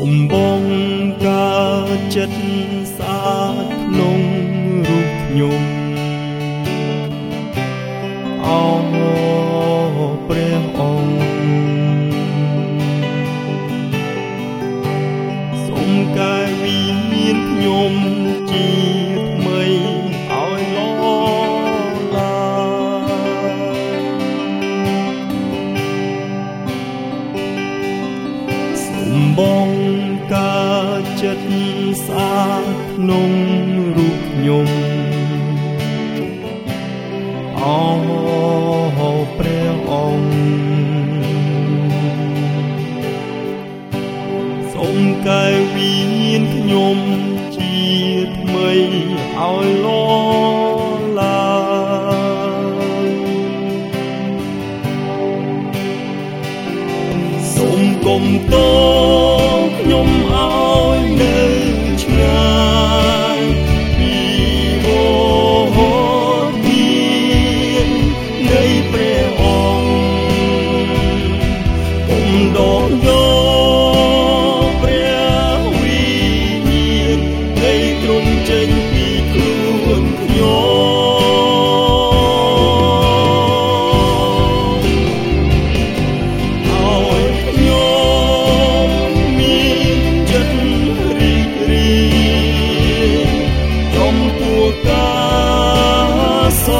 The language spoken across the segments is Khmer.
អំបងកើតចិត្តស្អាតក្នុងរូបខ្ញុំអរព្រះអង្គសូមកាយវិញ្ញាណខ្ញុំជា ស្អាតក្នុងរូបខ្ញុំអោព្រះអង្គសូមកែវិញ្ញាណខ្ញុំជាថ្មីឲ្យល្អឡើងសូមគុំតោ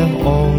have all.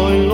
boy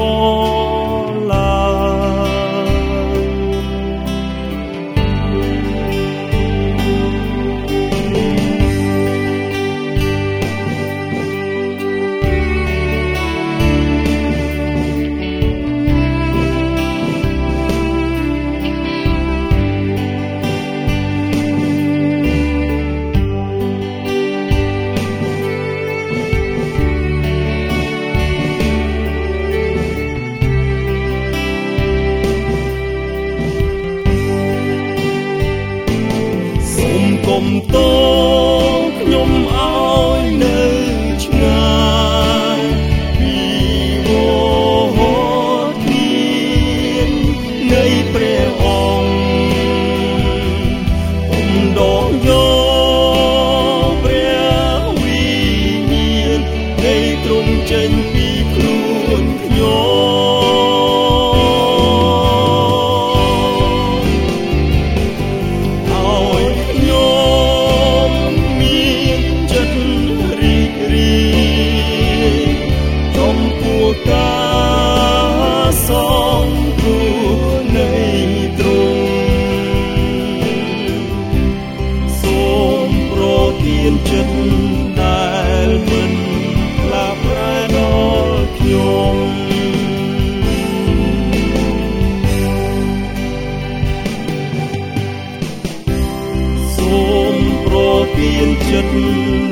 chất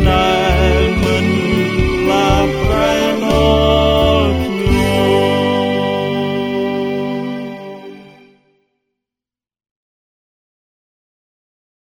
nào